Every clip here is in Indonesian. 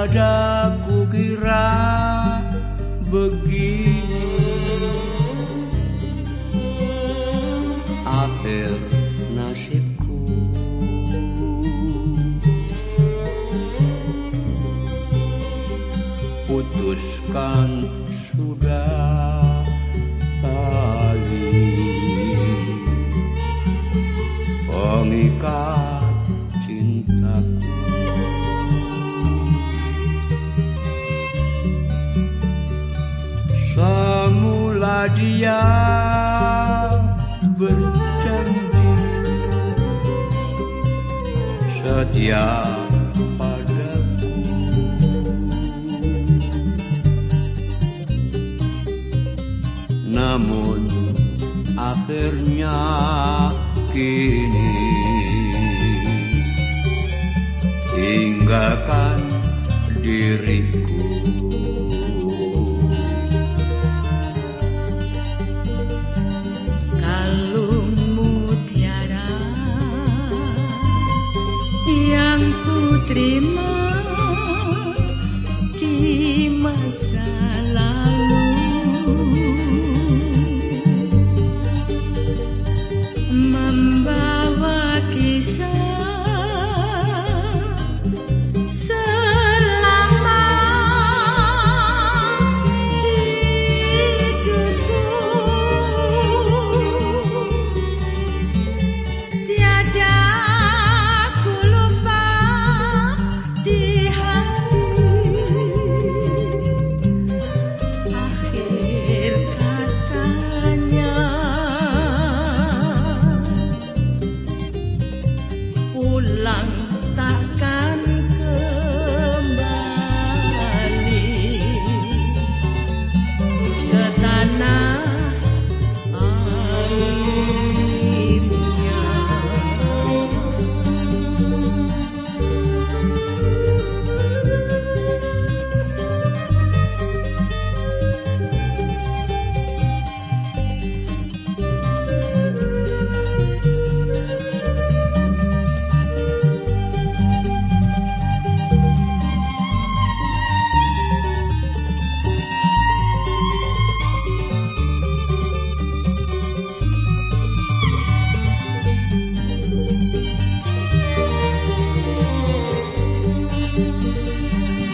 Tiada kukira begini. Akhir nasibku. Putuskan sudah tali Pengikat dia berjanji Setia padaku Namun akhirnya kini Tinggalkan diriku dançar.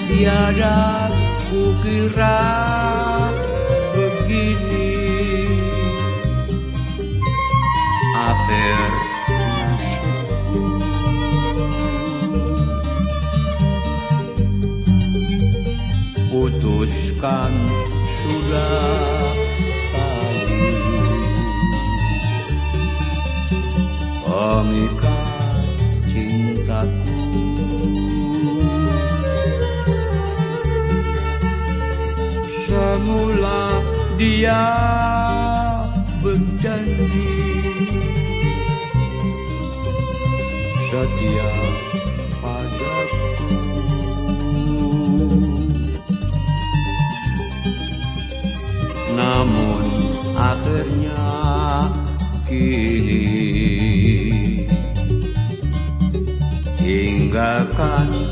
Tiada kukira begini. Nasibku Putuskan sudah Pengikat Semula dia berjanji. Setia padaku. Namun akhirnya kini Tinggalkan